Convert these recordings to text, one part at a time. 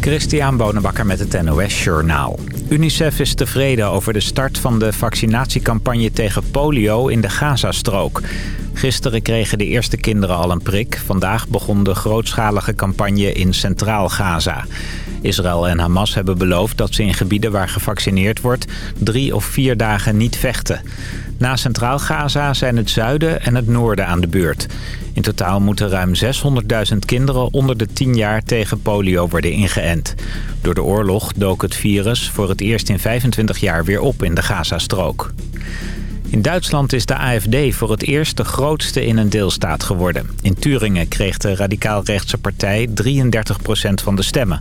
Christian Bonenbakker met het NOS Journaal. UNICEF is tevreden over de start van de vaccinatiecampagne tegen polio in de Gazastrook. Gisteren kregen de eerste kinderen al een prik. Vandaag begon de grootschalige campagne in Centraal Gaza. Israël en Hamas hebben beloofd dat ze in gebieden waar gevaccineerd wordt... drie of vier dagen niet vechten. Na Centraal Gaza zijn het zuiden en het noorden aan de beurt. In totaal moeten ruim 600.000 kinderen onder de 10 jaar tegen polio worden ingeënt. Door de oorlog dook het virus voor het eerst in 25 jaar weer op in de Gazastrook. In Duitsland is de AFD voor het eerst de grootste in een deelstaat geworden. In Turingen kreeg de radicaal-rechtse partij 33% van de stemmen.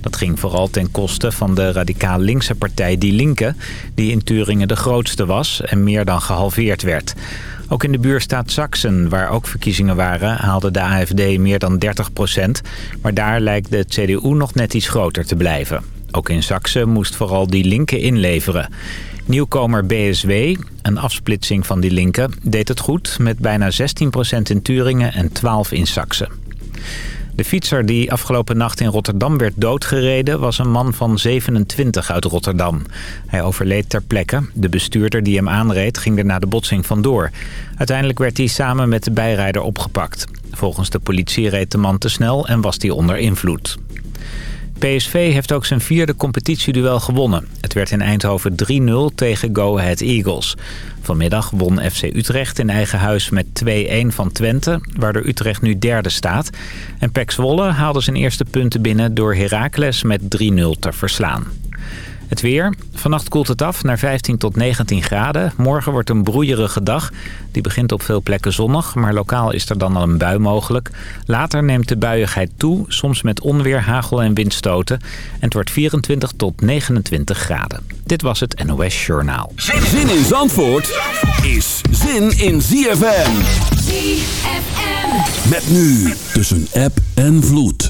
Dat ging vooral ten koste van de radicaal-linkse partij Die Linke... die in Turingen de grootste was en meer dan gehalveerd werd. Ook in de buurstaat Sachsen, waar ook verkiezingen waren... haalde de AFD meer dan 30% Maar daar lijkt de CDU nog net iets groter te blijven. Ook in Sachsen moest vooral Die Linke inleveren. Nieuwkomer BSW, een afsplitsing van die linken, deed het goed... met bijna 16% in Turingen en 12% in Saxe. De fietser die afgelopen nacht in Rotterdam werd doodgereden... was een man van 27 uit Rotterdam. Hij overleed ter plekke. De bestuurder die hem aanreed ging er na de botsing vandoor. Uiteindelijk werd hij samen met de bijrijder opgepakt. Volgens de politie reed de man te snel en was hij onder invloed. PSV heeft ook zijn vierde competitieduel gewonnen. Het werd in Eindhoven 3-0 tegen Go Ahead Eagles. Vanmiddag won FC Utrecht in eigen huis met 2-1 van Twente... waardoor Utrecht nu derde staat. En Pek Zwolle haalde zijn eerste punten binnen door Heracles met 3-0 te verslaan. Het weer. Vannacht koelt het af naar 15 tot 19 graden. Morgen wordt een broeierige dag. Die begint op veel plekken zonnig, maar lokaal is er dan al een bui mogelijk. Later neemt de buiigheid toe, soms met onweer, hagel en windstoten. En het wordt 24 tot 29 graden. Dit was het NOS Journaal. Zin in Zandvoort is zin in ZFM. ZFM. Met nu tussen app en vloed.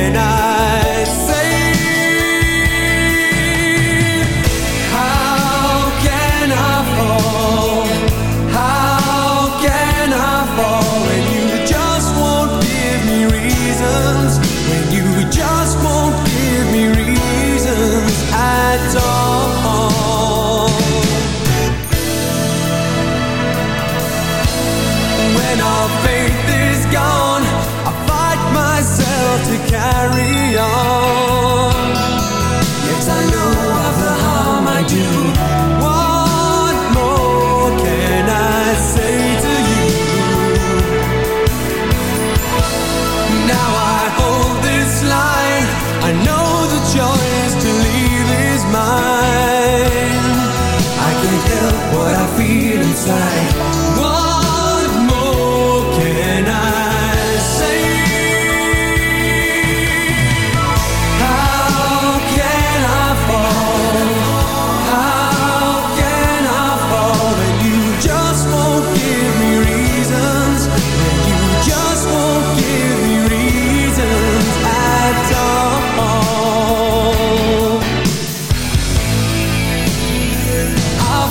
pena.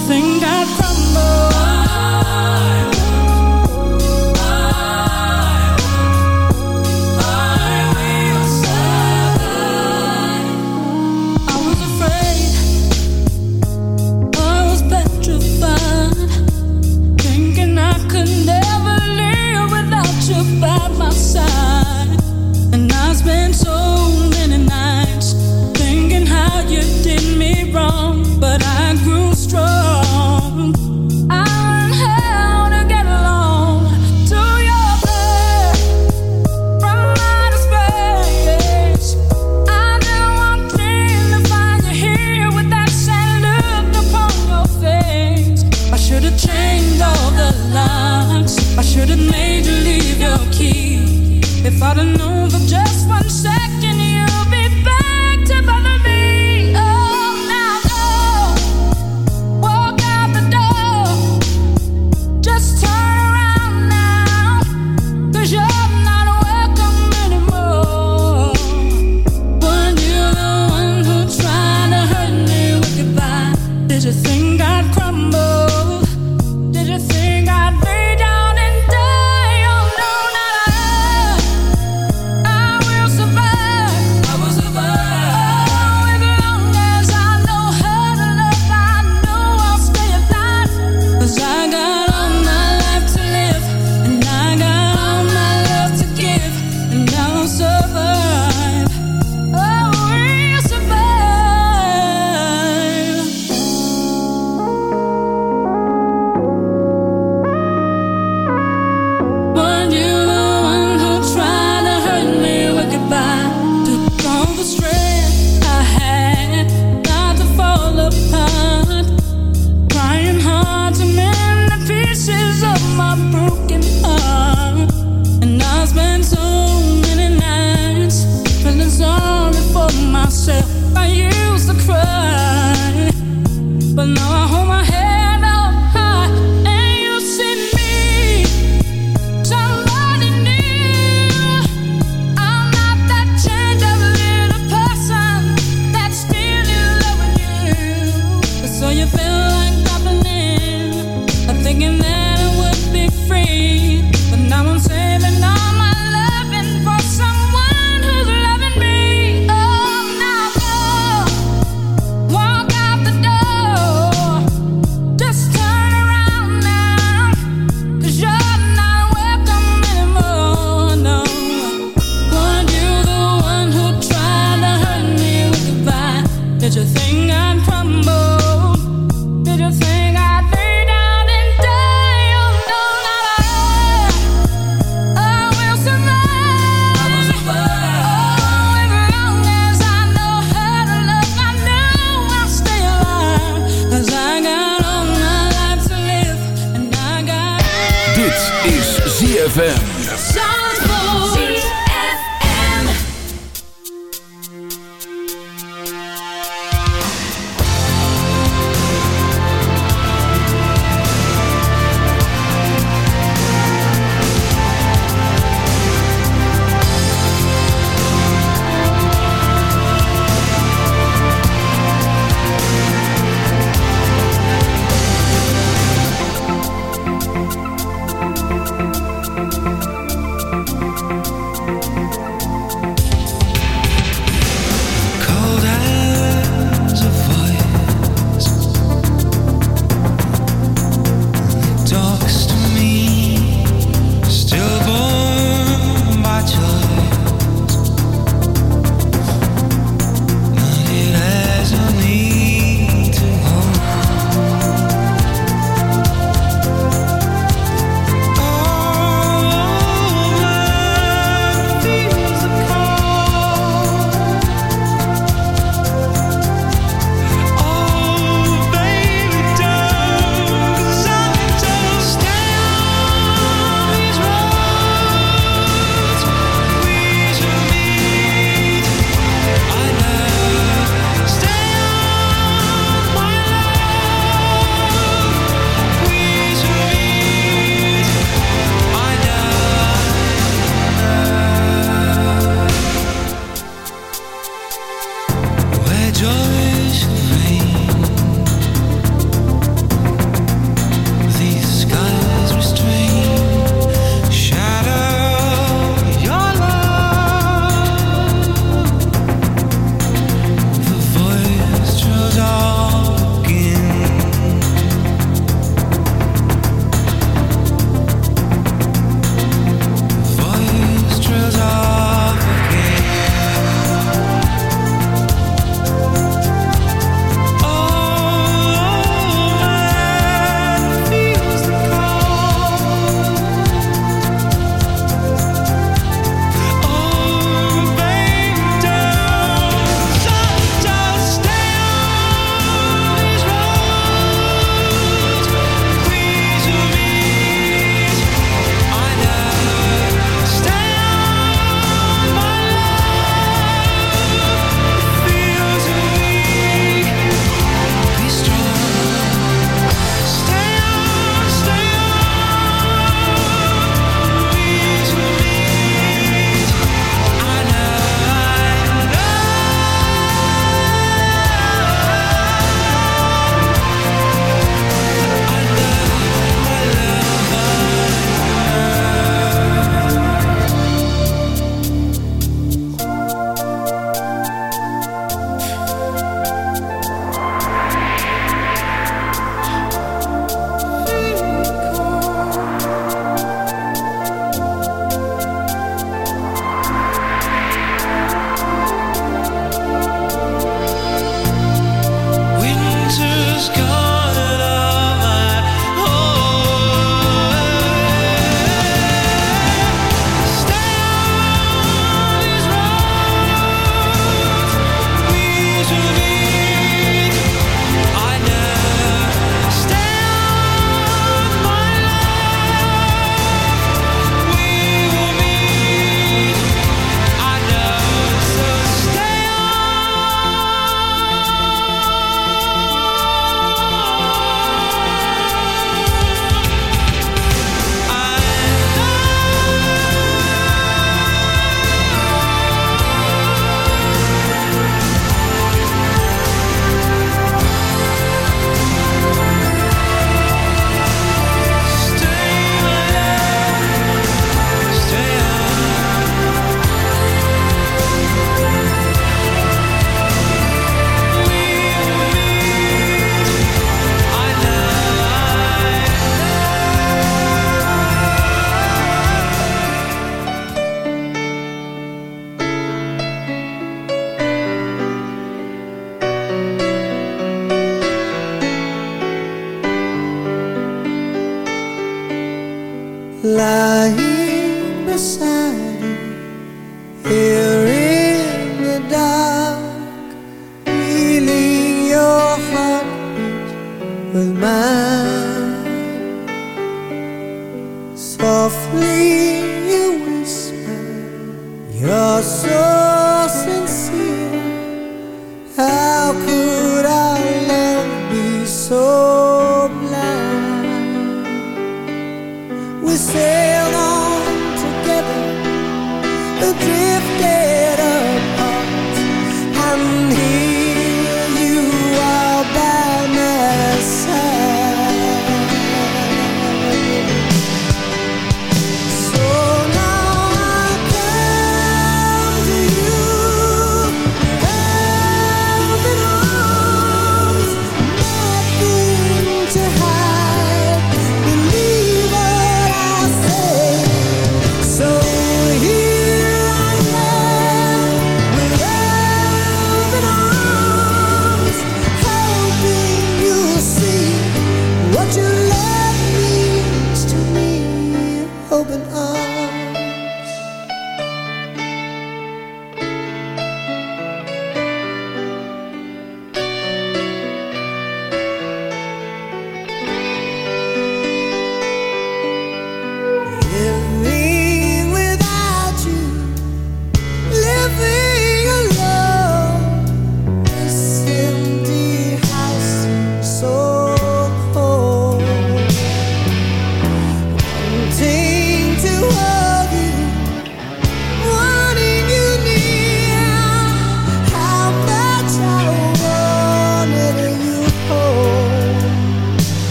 you think I'd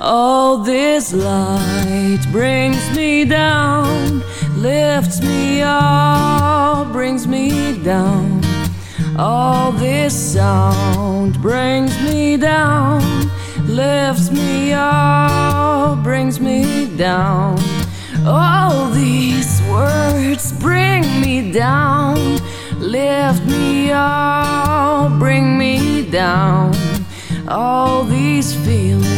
All this light brings me down, lifts me up, brings me down. All this sound brings me down, lifts me up, brings me down. All these words bring me down, lift me up, bring me down. All these feelings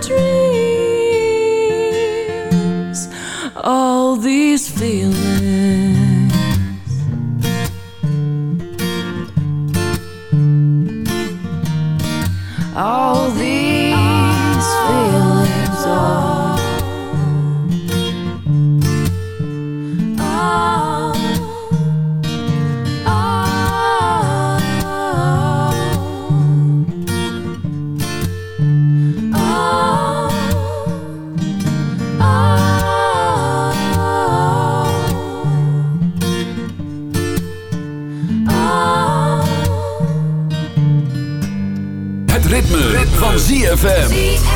dreams. All these feelings. ZFM.